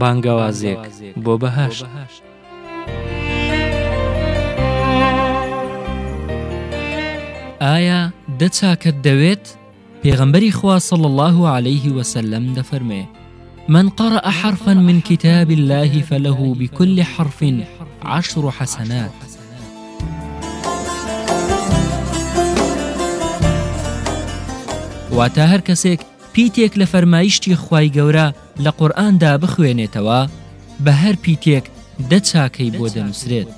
بانگەوازێک بۆ بەهشت. ئایا دەچاکت دەوێت پێغەمبەری خوا صلى الله عليه وسلم دەفەرمێ من قرأ حرفا من كتاب الله فله بكل حرف عشر حسنات واتە هەر کەسێک پیتێک لە فەرمایشتی خی گەورە لە قورآاندا بخوێنێتەوە بە هەر پیتێک دەچاکەی بۆ دەنووسرێت.